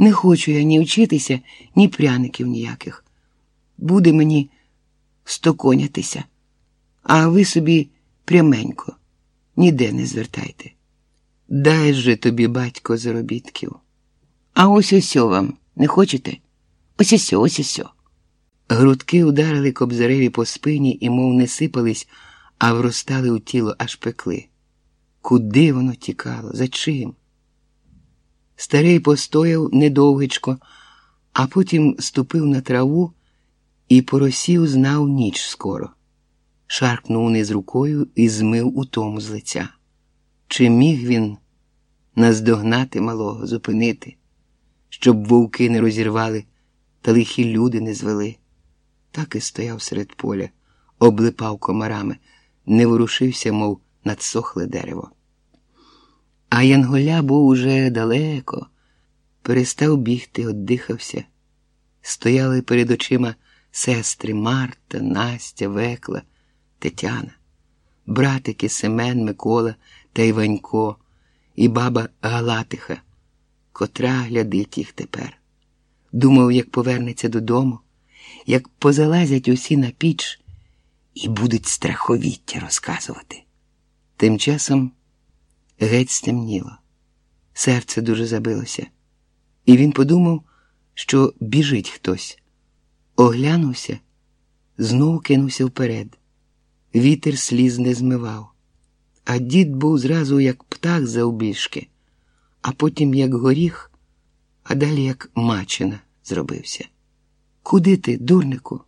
Не хочу я ні вчитися, ні пряників ніяких. Буде мені стоконятися, а ви собі пряменько, ніде не звертайте. Дай же тобі, батько, заробітків. А ось ось вам не хочете? Ось ось ось ось. Грудки ударили кобзареві по спині і мов не сипались, а вростали у тіло, аж пекли. Куди воно тікало? За чим? Старий постояв недовгичко, а потім ступив на траву і поросів знав ніч скоро. Шаркнув униз рукою і змив утому з лиця. Чи міг він наздогнати малого, зупинити, щоб вовки не розірвали та лихі люди не звели? Так і стояв серед поля, облипав комарами, не ворушився, мов надсохле дерево. А Янголя був уже далеко, перестав бігти, оддихався. Стояли перед очима сестри Марта, Настя, Векла, Тетяна, братики Семен, Микола та Іванько, і баба Галатиха, котра глядить їх тепер. Думав, як повернеться додому, як позалазять усі на піч і будуть страховіття розказувати. Тим часом геть стемніло, серце дуже забилося, і він подумав, що біжить хтось. Оглянувся, знов кинувся вперед. Вітер сліз не змивав, а дід був зразу як птах завбільшки, а потім як горіх, а далі як мачина зробився. Куди ти, дурнику?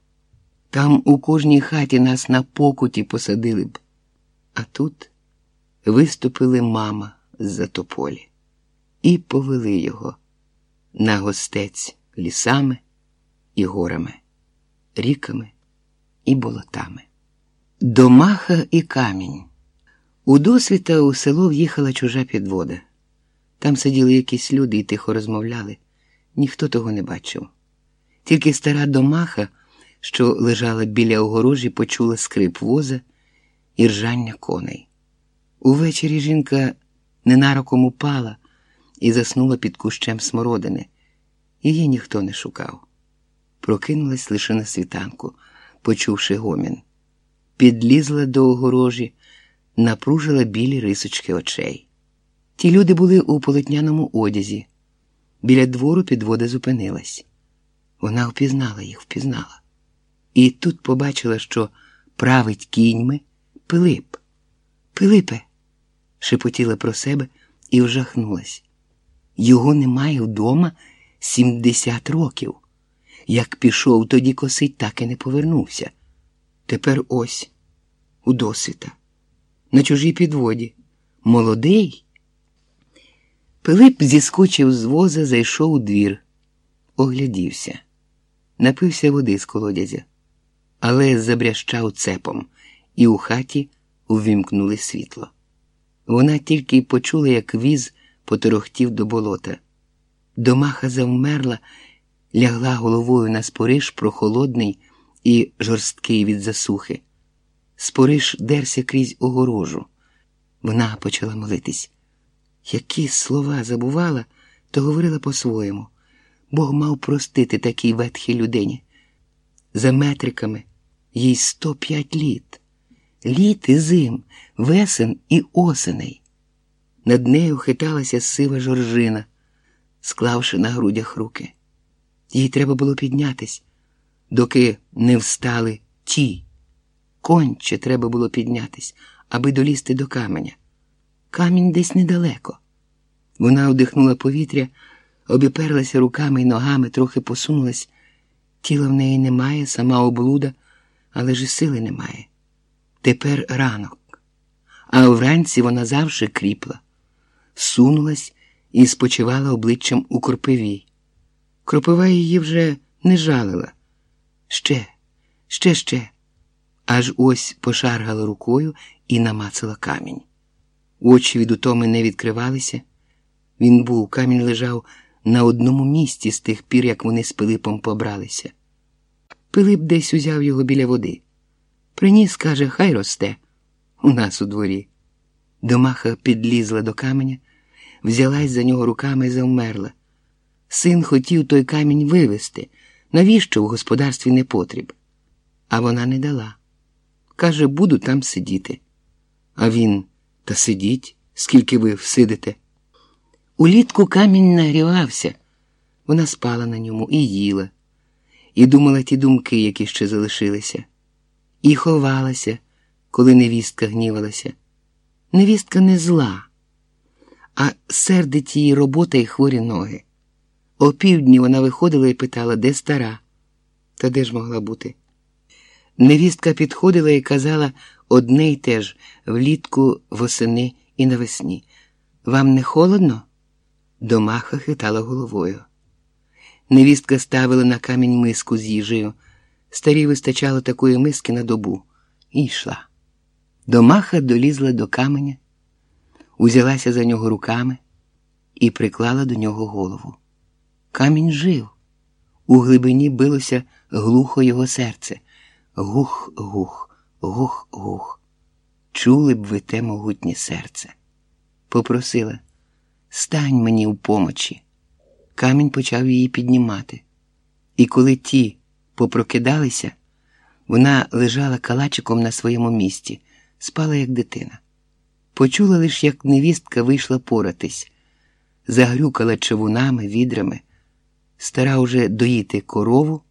Там у кожній хаті нас на покуті посадили б, а тут виступили мама з-за тополі і повели його на гостець лісами і горами, ріками і болотами. Домаха і камінь. У досвіта у село в'їхала чужа підвода. Там сиділи якісь люди і тихо розмовляли. Ніхто того не бачив. Тільки стара домаха, що лежала біля огорожі, почула скрип воза і ржання коней. Увечері жінка ненароком упала і заснула під кущем смородини. Її ніхто не шукав. Прокинулась лише на світанку, почувши гомін. Підлізла до огорожі, напружила білі рисочки очей. Ті люди були у полотняному одязі. Біля двору підвода зупинилась. Вона впізнала їх, впізнала. І тут побачила, що править кіньми Пилип. Пилипе, шепотіла про себе і вжахнулась. Його немає вдома сімдесят років. Як пішов тоді косить, так і не повернувся. Тепер ось у досвіта, на чужій підводі. Молодий. Пилип зіскочив з воза, зайшов у двір, оглядівся, напився води з колодязя, але забрящав цепом, і у хаті увімкнули світло. Вона тільки й почула, як віз поторохтів до болота. Домаха завмерла, лягла головою на спориш прохолодний і жорсткий від засухи. Спориш дерся крізь огорожу. Вона почала молитись. Які слова забувала, то говорила по-своєму. Бог мав простити такій ветхій людині. За метриками їй сто п'ять літ, літ і зим, весен і осеней. Над нею хиталася сива жоржина, склавши на грудях руки. Їй треба було піднятись, доки не встали ті. Конче треба було піднятись, аби долізти до каменя. Камінь десь недалеко. Вона вдихнула повітря, обіперлася руками й ногами, трохи посунулась. Тіла в неї немає, сама облуда, але ж і сили немає. Тепер ранок, а вранці вона завжди кріпла, сунулась і спочивала обличчям у кропиві. Кропива її вже не жалила. Ще, ще, ще. Аж ось пошаргала рукою і намацала камінь. Очі від утоми не відкривалися. Він був, камінь лежав на одному місці з тих пір, як вони з Пилипом побралися. Пилип десь узяв його біля води. Приніс, каже, хай росте у нас у дворі. Домаха підлізла до каменя, взялась за нього руками і завмерла. Син хотів той камінь вивезти, навіщо в господарстві не потріб. А вона не дала. Каже, буду там сидіти. А він та сидіть, скільки ви всидите. Улітку камінь нагрівався. Вона спала на ньому і їла, і думала ті думки, які ще залишилися, і ховалася, коли невістка гнівалася. Невістка не зла, а сердить її робота і хворі ноги. О півдні вона виходила і питала, де стара, та де ж могла бути. Невістка підходила і казала одне й те ж влітку, восени і навесні. Вам не холодно? Домаха хитала головою. Невістка ставила на камінь миску з їжею. Старій вистачало такої миски на добу і йшла. Домаха долізла до каменя, узялася за нього руками і приклала до нього голову. Камінь жив. У глибині билося глухо його серце. Гух-гух, гух-гух. Чули б ви те могутнє серце. Попросила, стань мені у помочі. Камінь почав її піднімати. І коли ті попрокидалися, вона лежала калачиком на своєму місці, спала, як дитина. Почула лиш, як невістка вийшла поратись, загрюкала човунами, відрами, стара уже доїти корову.